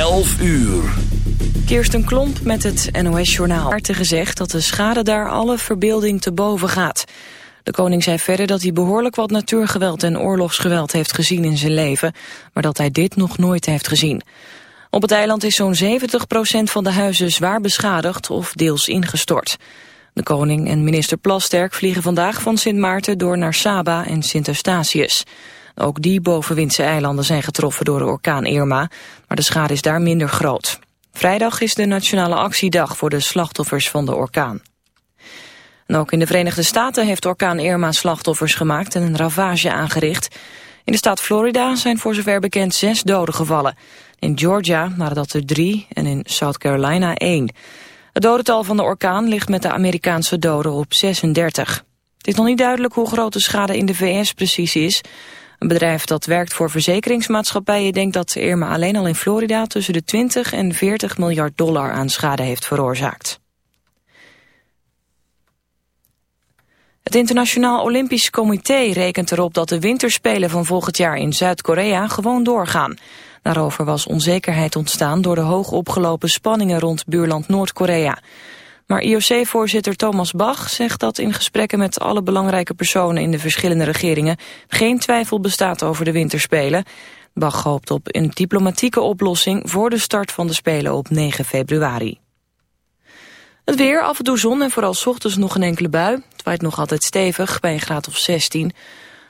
11 uur. Kirsten Klomp met het NOS-journaal. Harte gezegd dat de schade daar alle verbeelding te boven gaat. De koning zei verder dat hij behoorlijk wat natuurgeweld en oorlogsgeweld heeft gezien in zijn leven, maar dat hij dit nog nooit heeft gezien. Op het eiland is zo'n 70% van de huizen zwaar beschadigd of deels ingestort. De koning en minister Plasterk vliegen vandaag van Sint Maarten door naar Saba en Sint Eustatius. Ook die bovenwindse eilanden zijn getroffen door de orkaan Irma, maar de schade is daar minder groot. Vrijdag is de nationale actiedag voor de slachtoffers van de orkaan. Ook in de Verenigde Staten heeft orkaan Irma slachtoffers gemaakt en een ravage aangericht. In de staat Florida zijn voor zover bekend zes doden gevallen. In Georgia waren dat er drie en in South Carolina één. Het dodental van de orkaan ligt met de Amerikaanse doden op 36. Het is nog niet duidelijk hoe groot de schade in de VS precies is. Een bedrijf dat werkt voor verzekeringsmaatschappijen denkt dat Irma alleen al in Florida tussen de 20 en 40 miljard dollar aan schade heeft veroorzaakt. Het Internationaal Olympisch Comité rekent erop dat de winterspelen van volgend jaar in Zuid-Korea gewoon doorgaan. Daarover was onzekerheid ontstaan door de hoog opgelopen spanningen rond buurland Noord-Korea. Maar IOC-voorzitter Thomas Bach zegt dat in gesprekken met alle belangrijke personen in de verschillende regeringen geen twijfel bestaat over de winterspelen. Bach hoopt op een diplomatieke oplossing voor de start van de Spelen op 9 februari. Het weer, af en toe zon en vooral ochtends nog een enkele bui. Het waait nog altijd stevig, bij een graad of 16.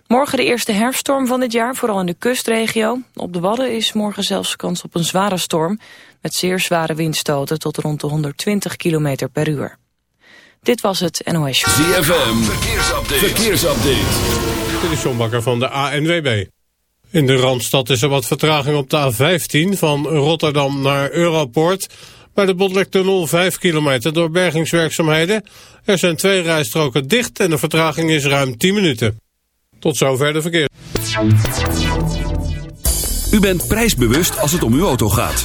Morgen de eerste herfststorm van dit jaar, vooral in de kustregio. Op de Wadden is morgen zelfs kans op een zware storm... met zeer zware windstoten tot rond de 120 km per uur. Dit was het NOS Show. ZFM, verkeersupdate. verkeersupdate. Dit is John Bakker van de ANWB. In de Randstad is er wat vertraging op de A15 van Rotterdam naar Europoort... Bij de Botlektunnel 5 kilometer door bergingswerkzaamheden. Er zijn twee rijstroken dicht en de vertraging is ruim 10 minuten. Tot zover de verkeer. U bent prijsbewust als het om uw auto gaat.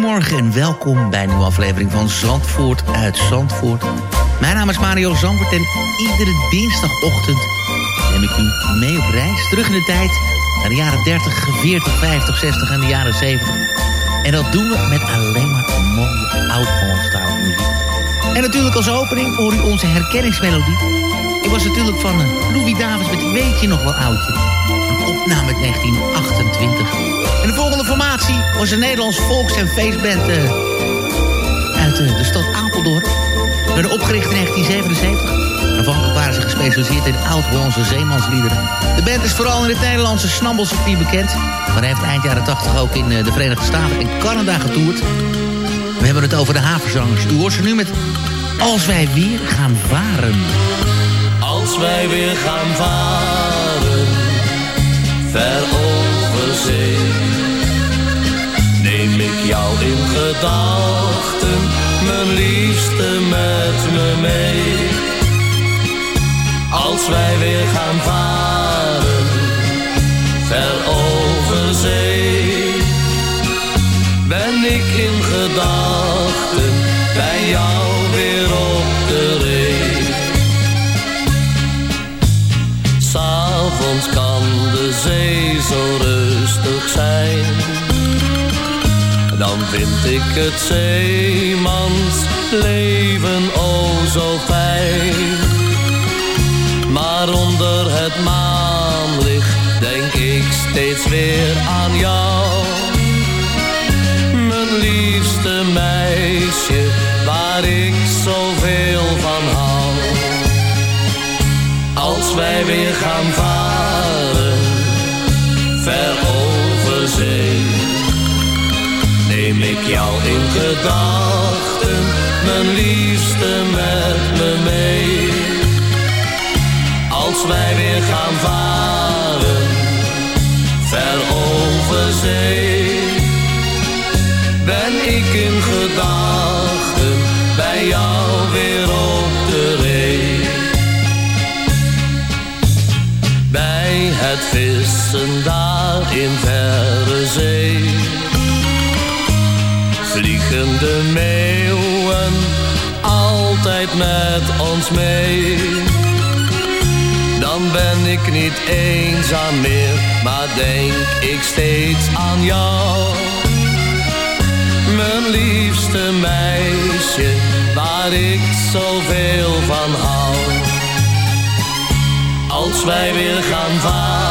Goedemorgen en welkom bij een nieuwe aflevering van Zandvoort uit Zandvoort. Mijn naam is Mario Zandvoort en iedere dinsdagochtend neem ik u mee op reis terug in de tijd naar de jaren 30, 40, 50, 60 en de jaren 70. En dat doen we met alleen maar mooie oud-Hollandstalige muziek. En natuurlijk als opening hoor u onze herkenningsmelodie. Ik was natuurlijk van eh, Louis Davids met Weet je nog wel oudje? Een opname uit 1928. De volgende formatie was een Nederlands volks- en feestband eh, uit eh, de stad Apeldoorn. Ze werden opgericht in 1977. Aanvankelijk waren ze gespecialiseerd in oud-Hollandse zeemansliederen. De band is vooral in het Nederlandse snabbelcircuit bekend. Maar hij heeft eind jaren 80 ook in eh, de Verenigde Staten en Canada getoerd. We hebben het over de havenzangers. U hoort ze nu met Als wij weer gaan varen. Als wij weer gaan varen, ver neem ik jou in gedachten, mijn liefste met me mee. Als wij weer gaan varen, ver over zee, ben ik in gedachten bij jou weer op de ree. S'avonds kan zee zo rustig zijn. Dan vind ik het zeemans leven oh zo fijn. Maar onder het maanlicht denk ik steeds weer aan jou. Mijn liefste meisje, waar ik zoveel van hou. Als wij weer gaan jou in gedachten, mijn liefste met me mee. Als wij weer gaan varen, ver over zee. Ben ik in gedachten meeuwen, altijd met ons mee. Dan ben ik niet eenzaam meer, maar denk ik steeds aan jou. Mijn liefste meisje, waar ik zoveel van hou. Als wij weer gaan varen,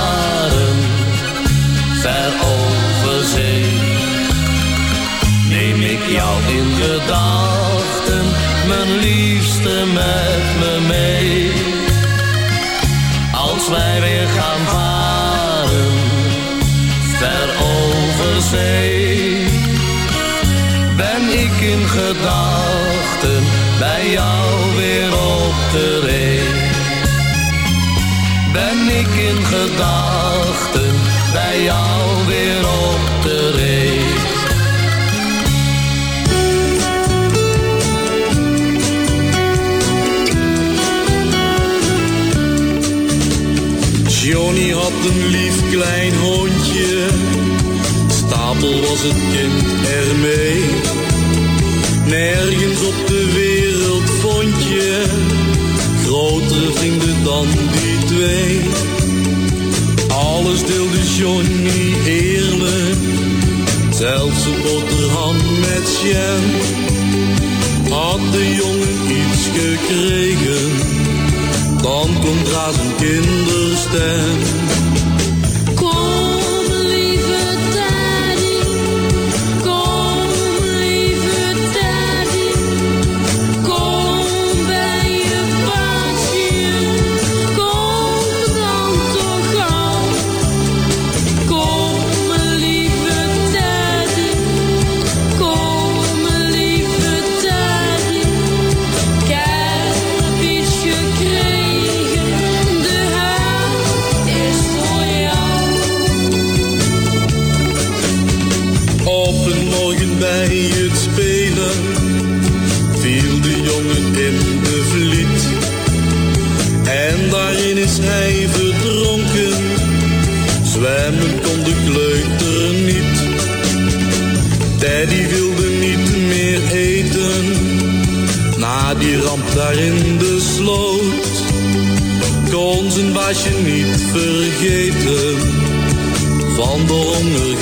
jou in gedachten, mijn liefste met me mee. Als wij weer gaan varen, ver over zee. Ben ik in gedachten bij jou weer op de ree. Ben ik in gedachten bij jou Johnny had een lief klein hondje, Stapel was het kind ermee. Nergens op de wereld vond je grotere vrienden dan die twee. Alles deelde Johnny eerlijk, zelfs een boterham met jam. Had de jongen iets gekregen, dan komt zijn kinderstem. Baasje niet vergeten, van de honger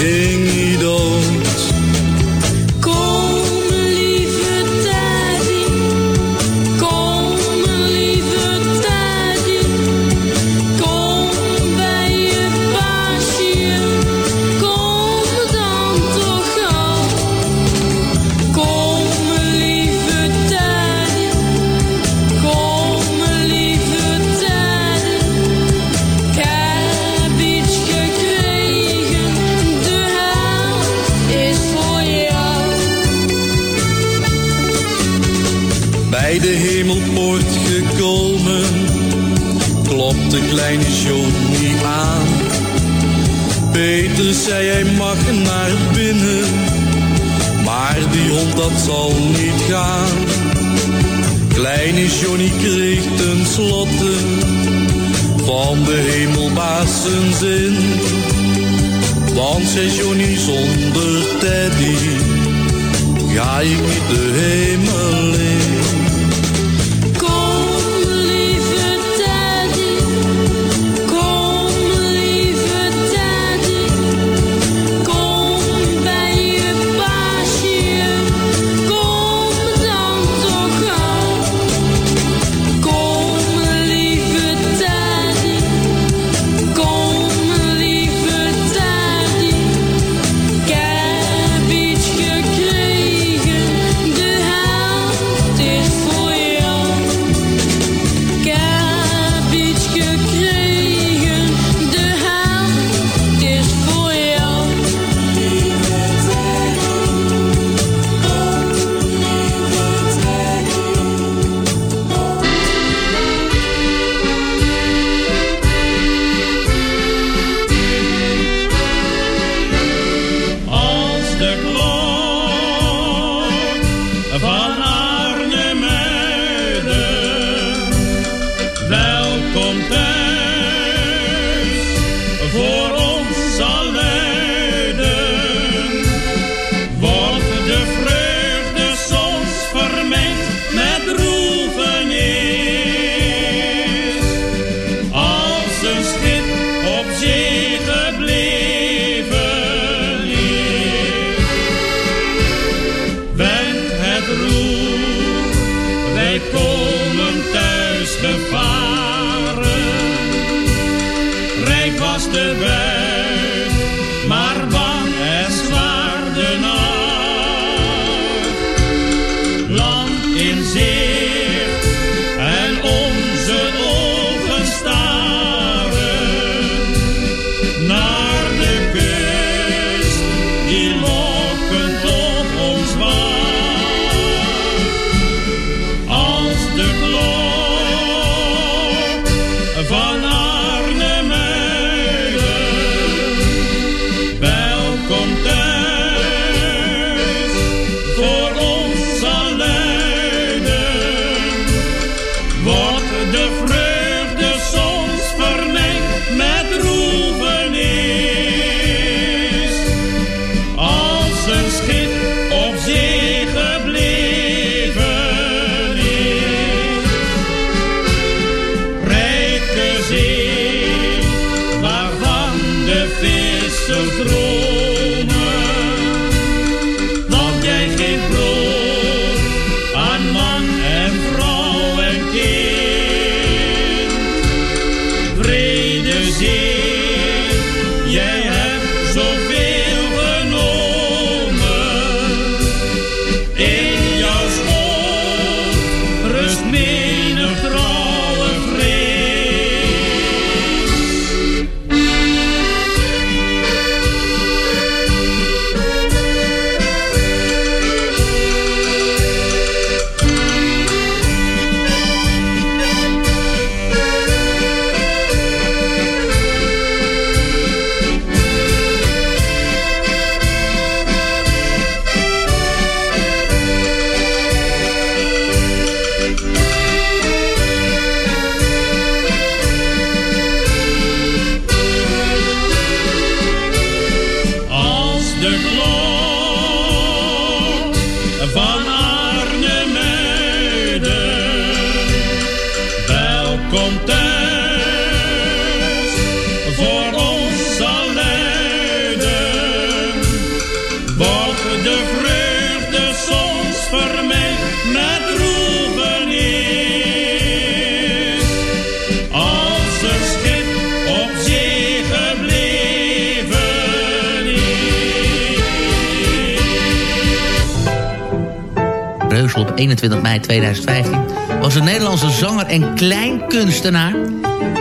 21 mei 2015 was een Nederlandse zanger en kleinkunstenaar.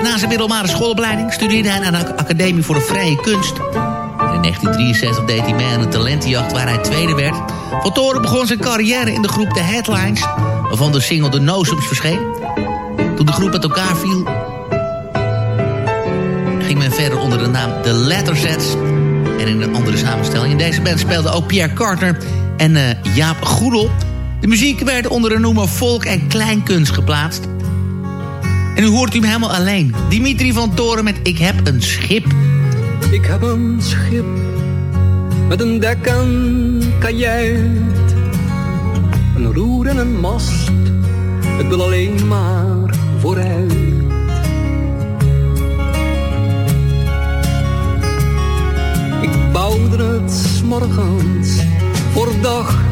Na zijn middelbare schoolopleiding studeerde hij aan de Academie voor de Vrije Kunst. En in 1963 deed hij mee aan een talentenjacht waar hij tweede werd. Van Toren begon zijn carrière in de groep The Headlines, waarvan de single The Nozems verscheen. Toen de groep met elkaar viel, ging men verder onder de naam The Lettersets en in een andere samenstelling. In deze band speelden ook Pierre Carter en eh, Jaap Goedel. De muziek werd onder de noemer folk en kleinkunst geplaatst. En nu hoort u hem helemaal alleen. Dimitri van Toren met Ik heb een schip. Ik heb een schip met een dek en kajuit. Een roer en een mast, het wil alleen maar vooruit. Ik bouwde het 's morgens voor dag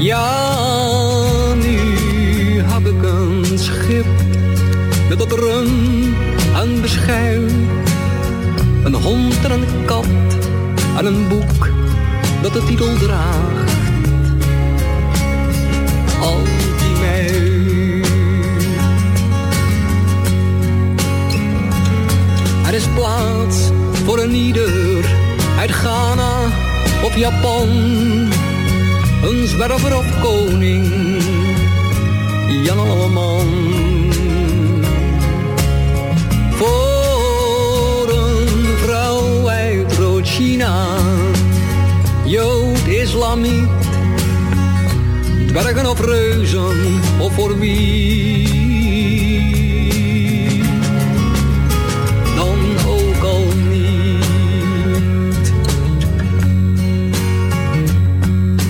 Ja, nu heb ik een schip met dat rum en beschuit. Een hond en een kat en een boek dat de titel draagt. Al die mij. Er is plaats voor een ieder uit Ghana of Japan. Een zwerver of koning, Jan Alleman. Voor een vrouw uit Rood-China, Jood, Islamiet, dwergen of reuzen, of voor wie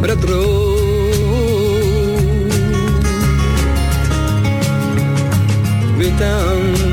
retro. Without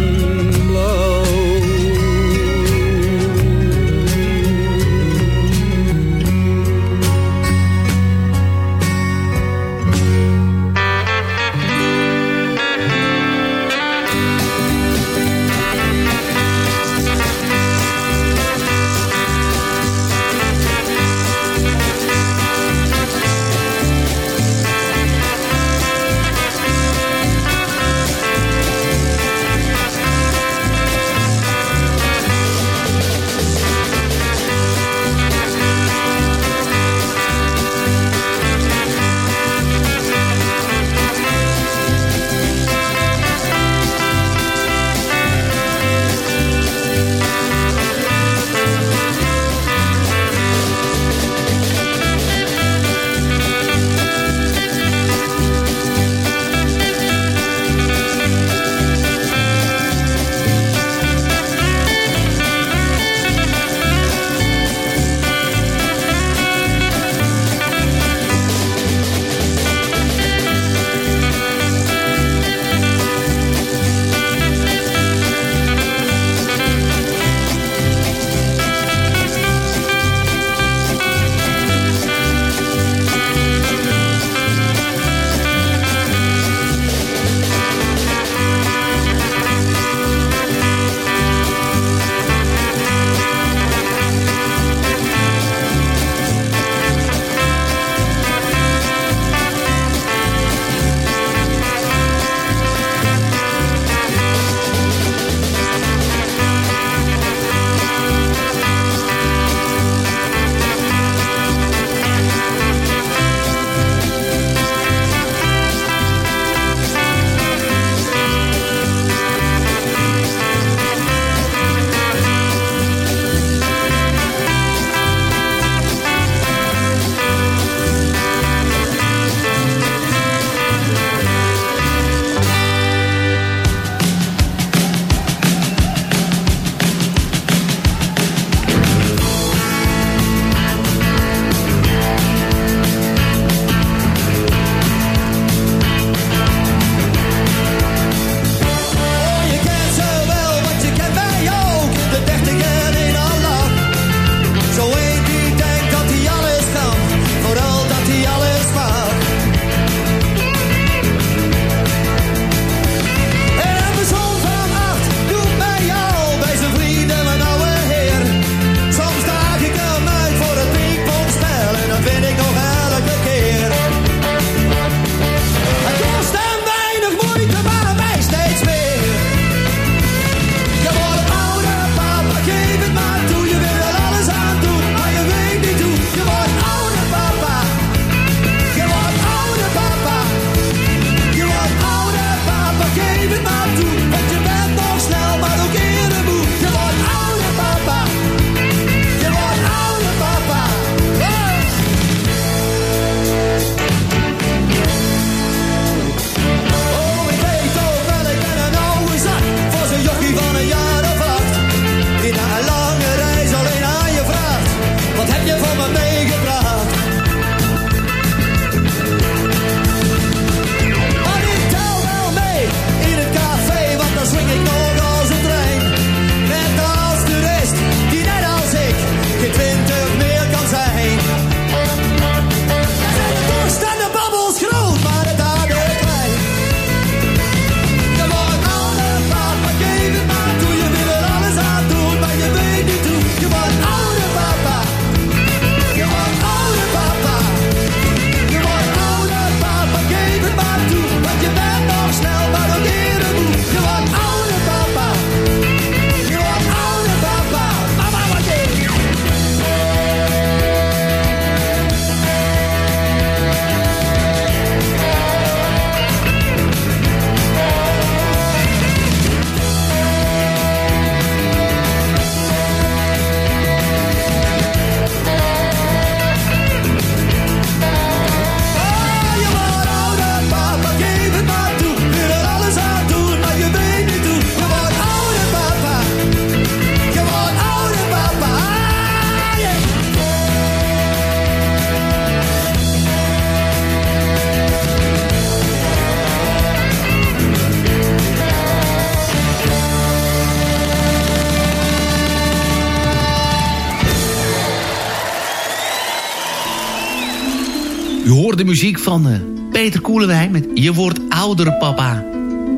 de muziek van eh, Peter Koelewijn met Je wordt ouder papa.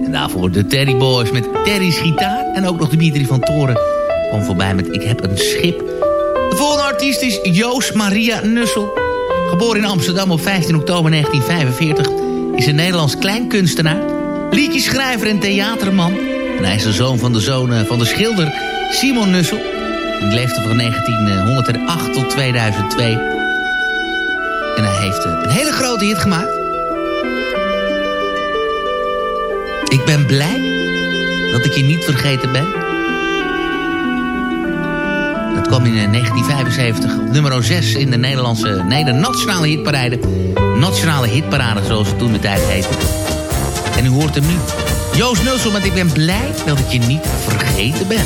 En daarvoor de Terry Boys met Terry's gitaar. En ook nog Dimitri van Toren kwam voorbij met Ik heb een schip. De volgende artiest is Joost Maria Nussel. Geboren in Amsterdam op 15 oktober 1945... is een Nederlands kleinkunstenaar, liedjeschrijver en theaterman. En hij is de zoon van de zoon eh, van de schilder Simon Nussel. Hij leefde van 1908 tot 2002. Heeft eh, een hele grote hit gemaakt. Ik ben blij dat ik je niet vergeten ben. Dat kwam in eh, 1975 op nummer 6 in de Nederlandse, nee, de nationale hitparade. Nationale hitparade, zoals het toen de tijd heette. En u hoort hem nu. Joost Nussel met Ik ben blij dat ik je niet vergeten ben.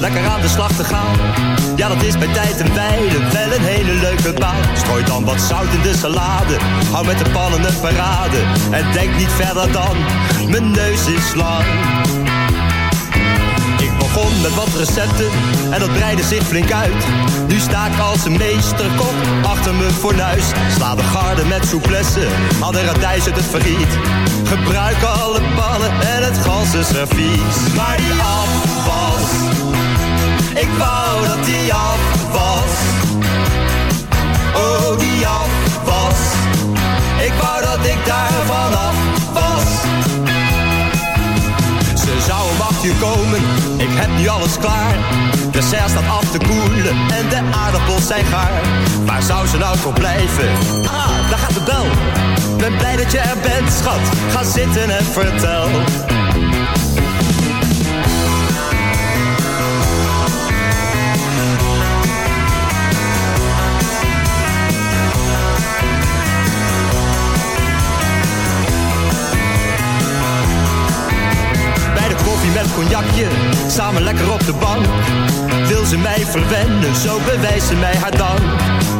lekker aan de slag te gaan. Ja, dat is bij tijd en wijle wel een hele leuke baan. Strooi dan wat zout in de salade, hou met de pannen een parade. En denk niet verder dan, mijn neus is lang. Met wat recepten en dat breidde zich flink uit. Nu sta ik als een meesterkok achter mijn fornuis. Sla de garde met souplesse, haal de radijs het verriet. Gebruik alle pannen en het ganse servies. Maar die afwas, ik wou dat die af was. Oh, die afwas, ik wou dat ik daar vanaf was. Zou acht uur komen, ik heb nu alles klaar. De serre staat af te koelen en de aardappels zijn gaar. Waar zou ze nou voor blijven? Ah, daar gaat de bel. Ben blij dat je er bent, schat. Ga zitten en vertel. Cognacje, samen lekker op de bank. Wil ze mij verwennen, zo bewijst ze mij haar dank.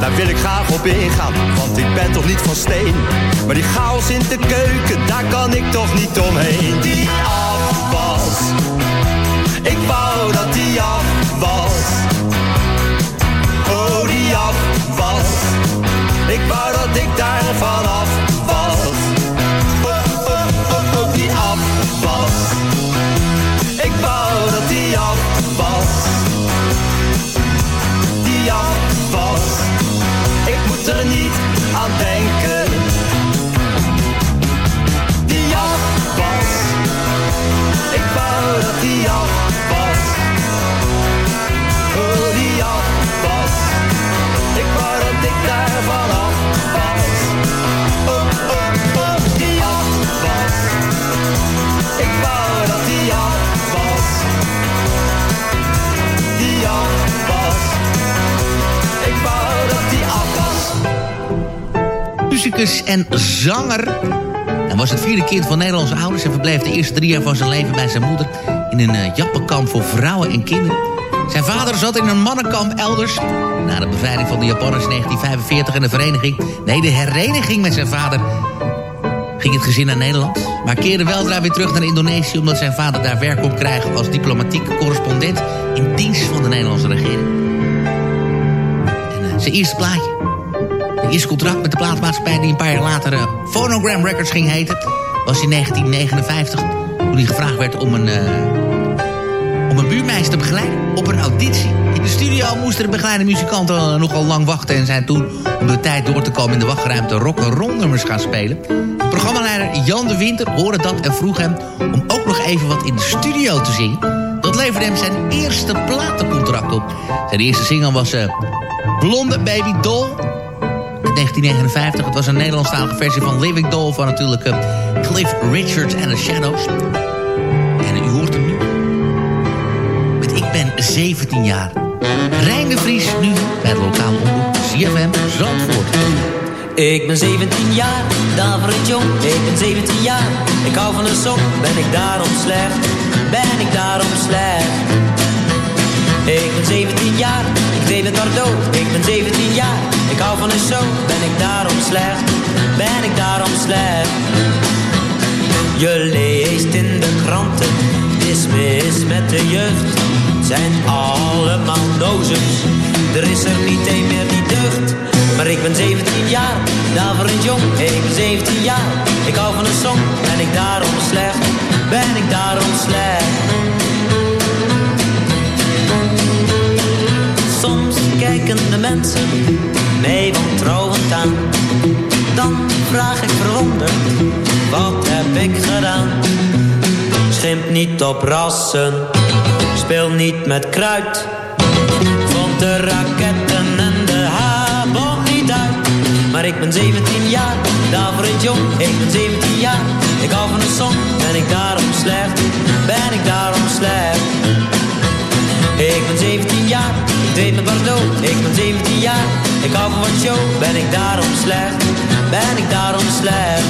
Daar wil ik graag op ingaan, want ik ben toch niet van steen. Maar die chaos in de keuken, daar kan ik toch niet omheen. Die afwas, ik wou dat die af was. Oh, die afwas, ik wou dat ik daar vanaf Muzikus en zanger. Hij was het vierde kind van Nederlandse ouders... en verbleef de eerste drie jaar van zijn leven bij zijn moeder... in een uh, jappenkamp voor vrouwen en kinderen. Zijn vader zat in een mannenkamp elders. Na de bevrijding van de Japanners in 1945 en de vereniging... nee, de hereniging met zijn vader... ging het gezin naar Nederland. Maar keerde weldra weer terug naar Indonesië... omdat zijn vader daar werk kon krijgen als diplomatieke correspondent... in dienst van de Nederlandse regering. En uh, zijn eerste plaatje het eerste contract met de plaatmaatschappij die een paar jaar later uh, Phonogram Records ging heten... was in 1959, toen hij gevraagd werd om een, uh, om een buurmeisje te begeleiden op een auditie. In de studio moesten de begeleide muzikanten nogal lang wachten... en zijn toen, om de tijd door te komen in de wachtruimte, rock-and-roll nummers gaan spelen. Programmaleider Jan de Winter hoorde dat en vroeg hem om ook nog even wat in de studio te zingen. Dat leverde hem zijn eerste platencontract op. Zijn eerste single was Blonde Baby Doll 1959. Het was een Nederlandstalige versie van Living Doll van natuurlijk uh, Cliff Richards en The Shadows. En u hoort hem nu. Met Ik ben 17 jaar. Rijn de Vries nu bij de lokale omroep CFM Zandvoort. Ik ben 17 jaar, daverend jong, ik ben 17 jaar. Ik hou van een song, ben ik daarom slecht? Ben ik daarom slecht? Ik ben 17 jaar, ik deel het cadeau. Ik ben 17 jaar, ik hou van een show. Ben ik daarom slecht? Ben ik daarom slecht? Je leest in de kranten, is mis met de jeugd. Zijn allemaal nozes, er is er niet een meer die deugt. Maar ik ben 17 jaar, daverend jong, ik ben 17 jaar. Ik hou van een song, ben ik daarom slecht? Ben ik daarom slecht? Kijken de mensen mij wantrouwend aan. Dan vraag ik verwonderd, wat heb ik gedaan? Schimp niet op rassen, speel niet met kruid. Vond de raketten en de habon niet uit. Maar ik ben 17 jaar, daverend jong, ik ben 17 jaar. Ik hou van een song, ben ik daarom slecht? Ben ik daarom slecht? Ik ben 17 jaar, mijn Bordeaux. Ik ben 17 jaar, ik hou van wat show. Ben ik daarom slecht? Ben ik daarom slecht?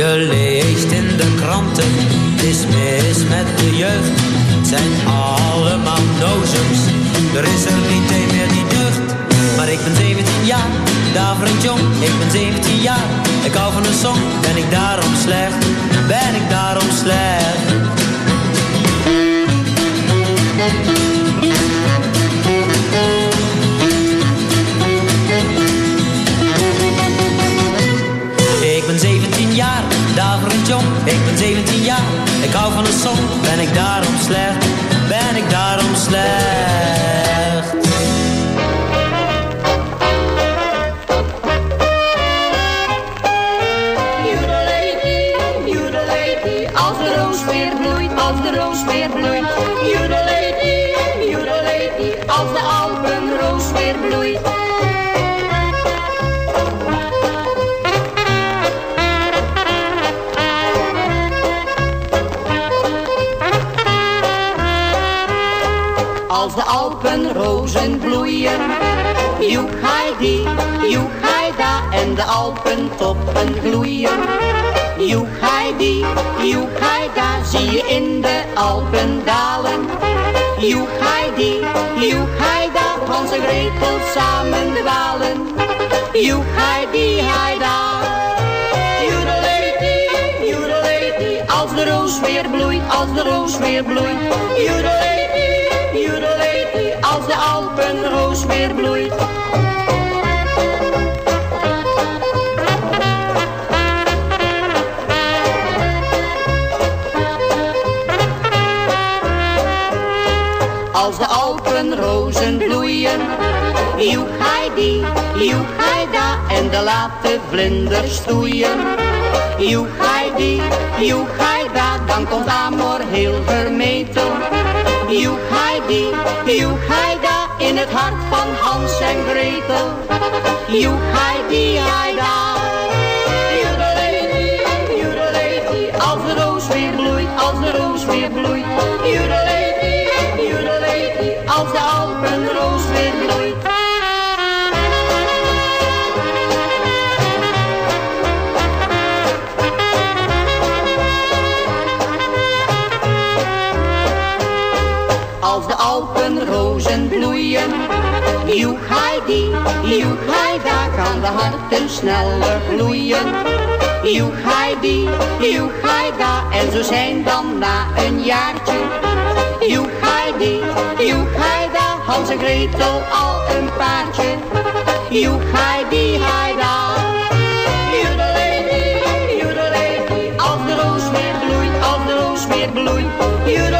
Je leest in de kranten, het is mis met de jeugd. Het zijn allemaal nozems, er is er niet een meer die deugd. Maar ik ben 17 jaar, daverend jong, ik ben 17 jaar. Ik hou van een song, ben ik daarom slecht? Ben ik daarom slecht? 17 jaar, daverend jong, ik ben 17 jaar. Ik hou van een song, ben ik daarom slecht? Ben ik daarom slecht? Als de alpenrozen bloeien, joek die, joek da en de alpentoppen gloeien. Joek die, joek da, zie je in de Alpen dalen. Joek die, joek da, Hans en samen dwalen. Joek die, da. Joedelady, joedelady, als de roos weer bloeit, als de roos weer bloeit. Als de Alpenroos weer bloeit. Als de Alpenrozen bloeien, joek die, joek da en de late vlinders stoeien. Joek die, joek da, dan komt Amor heel vermetel. Joek die, da, in het hart van Hans en Gretel. Joek die, da. Joedelady, joedelady, als de roos weer bloeit, als de roos weer bloeit. Joedelady, joedelady, als de Alpenroos weer bloeit. Als de Alpenrozen bloeien, joek die, joek da, kan de harten sneller gloeien. Joek die, joek da, en zo zijn dan na een jaartje. Joek die, joek da, Hans en Gretel al een paardje. Joek die, da. Joedelady, joedelady, als de roos weer bloeit, als de roos bloeit.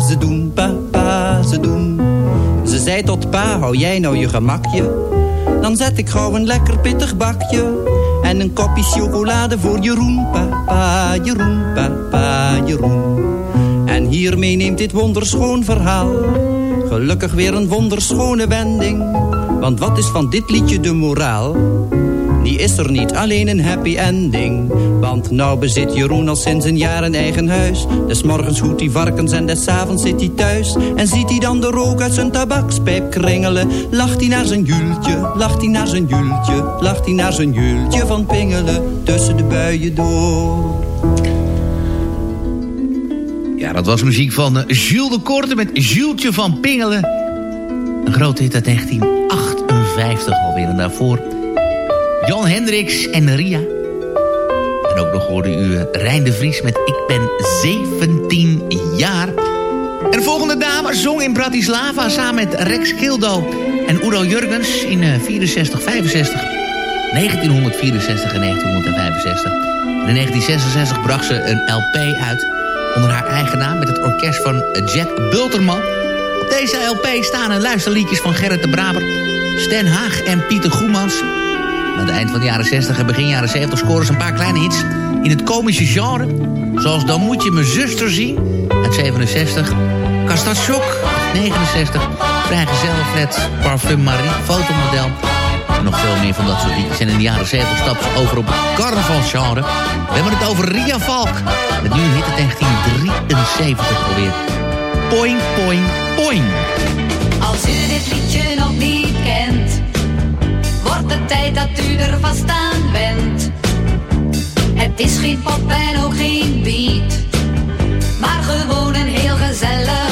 ze doen, papa, ze doen. Ze zei tot pa, hou jij nou je gemakje? Dan zet ik gauw een lekker pittig bakje. En een kopje chocolade voor Jeroen, papa, Jeroen, papa, Jeroen. En hiermee neemt dit wonderschoon verhaal. Gelukkig weer een wonderschone wending. Want wat is van dit liedje de moraal? Die is er niet, alleen een happy ending. Want nou bezit Jeroen al sinds een jaar een eigen huis. Des morgens hoedt hij varkens en des avonds zit hij thuis. En ziet hij dan de rook uit zijn tabakspijp kringelen. Lacht hij naar zijn jultje, lacht hij naar zijn jultje. Lacht hij naar zijn jultje van pingelen tussen de buien door. Ja, dat was muziek van eh, Jules de Korte met Jultje van Pingelen. Een grote hit uit 1958 alweer. En daarvoor Jan Hendricks en Ria. En ook nog hoorde u eh, Rijn de Vries met Ik ben 17 jaar. En de volgende dame zong in Bratislava samen met Rex Kildo en Udo Jurgens in eh, 64, 65. 1964 en 1965. En in 1966 bracht ze een LP uit onder haar eigen naam... met het orkest van Jack Bulterman. Op deze LP staan een luisterliedjes van Gerrit de Braber... Stan Haag en Pieter Goemans. Aan het eind van de jaren 60 en begin jaren 70 scoren ze een paar kleine hits... in het komische genre. Zoals Dan moet je mijn zuster zien uit 67. Kastasjok 69. Vrijgezellenflat, Parfum Marie, fotomodel... En nog veel meer van dat soort liedjes. En in de jaren 70 stappen ze over op het carnavalsgenre. We hebben het over Ria Valk. Met nu hit uit 1973 alweer. Poing, poing, poing. Als u dit liedje nog niet kent, het tijd dat u er vast aan bent. Het is geen pop en ook geen beat, maar gewoon een heel gezellig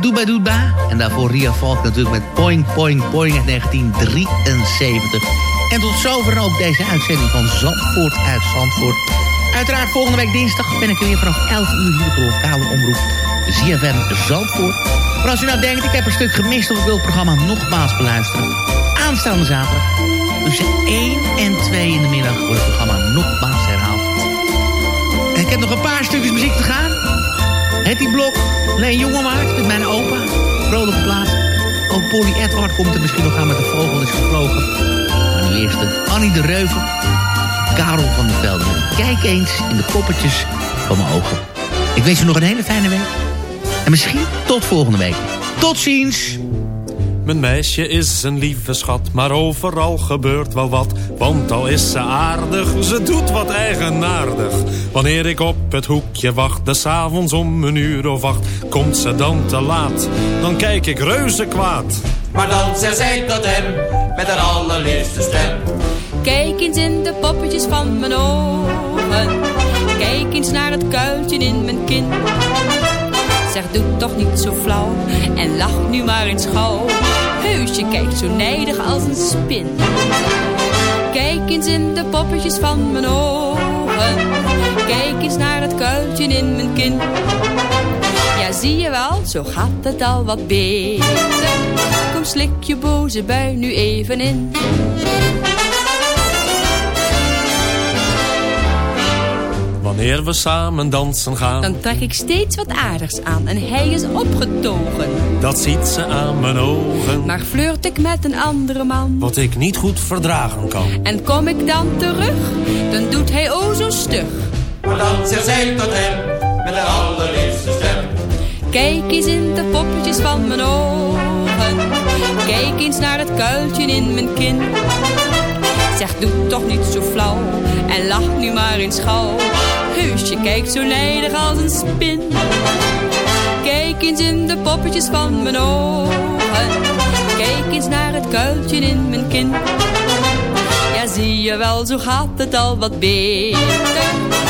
met Doeba Doeba. En daarvoor Ria Falk natuurlijk met Poing Poing Poing 1973. En tot zover ook deze uitzending van Zandvoort uit Zandvoort. Uiteraard volgende week dinsdag ben ik weer vanaf 11 uur hier op de lokale omroep ZFM Zandvoort. Maar als u nou denkt, ik heb een stuk gemist of ik wil het programma nogmaals beluisteren. Aanstaande zaterdag tussen 1 en 2 in de middag wordt het programma nogmaals herhaald. En ik heb nog een paar stukjes muziek te gaan. Hetty Blok, Leen Jongewaard met mijn opa. Vrolijke plaat. Ook Polly Edward komt er misschien nog aan met de vogel is gevlogen. Maar nu eerst Annie de Reuver. Karel van der Velden. Kijk eens in de poppetjes van mijn ogen. Ik wens u nog een hele fijne week. En misschien tot volgende week. Tot ziens! Mijn meisje is een lieve schat, maar overal gebeurt wel wat. Want al is ze aardig, ze doet wat eigenaardig. Wanneer ik op het hoekje wacht, des avonds om een uur of acht... komt ze dan te laat, dan kijk ik reuze kwaad. Maar dan zei zij tot hem, met haar allerliefste stem. Kijk eens in de poppetjes van mijn ogen. Kijk eens naar het kuiltje in mijn kin. Zeg, doe toch niet zo flauw en lach nu maar eens gauw. Heus, je kijkt zo nijdig als een spin. Kijk eens in de poppetjes van mijn ogen. In mijn kin. Ja, zie je wel, zo gaat het al wat beter. Kom, slik je boze bui nu even in. Wanneer we samen dansen gaan, Dan trek ik steeds wat aardigs aan en hij is opgetogen. dat ziet ze aan mijn ogen. Maar flirt ik met een andere man Wat ik niet goed verdragen kan. en kom ik dan terug, dan doet hij o zo stug. Maar dan zij tot hem, met haar allerliefste stem. Kijk eens in de poppetjes van mijn ogen. Kijk eens naar het kuiltje in mijn kin. Zeg, doe toch niet zo flauw en lach nu maar eens gauw. Heus, je kijkt zo nijdig als een spin. Kijk eens in de poppetjes van mijn ogen. Kijk eens naar het kuiltje in mijn kin. Ja, zie je wel, zo gaat het al wat beter.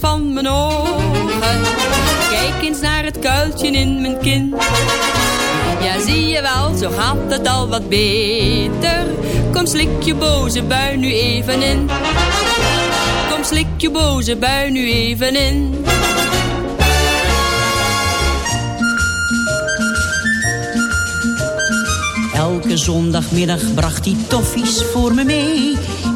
Van mijn ogen. Kijk eens naar het kuiltje in mijn kin. Ja, zie je wel, zo gaat het al wat beter. Kom, slik je boze bui nu even in. Kom, slik je boze bui nu even in. Elke zondagmiddag bracht hij toffies voor me mee.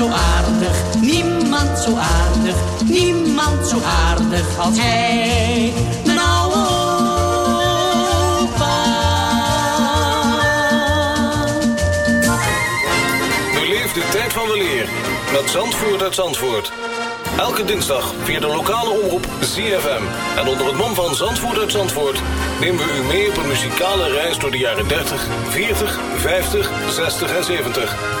Zo aardig, niemand zo aardig, niemand zo aardig als hij. Mijn oude Beleef de tijd van weleer met Zandvoort uit Zandvoort. Elke dinsdag via de lokale omroep ZFM. En onder het mom van Zandvoort uit Zandvoort... nemen we u mee op een muzikale reis door de jaren 30, 40, 50, 60 en 70.